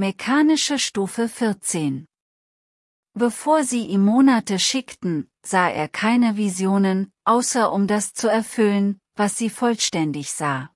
Mechanische Stufe 14 Bevor sie ihm Monate schickten, sah er keine Visionen, außer um das zu erfüllen, was sie vollständig sah.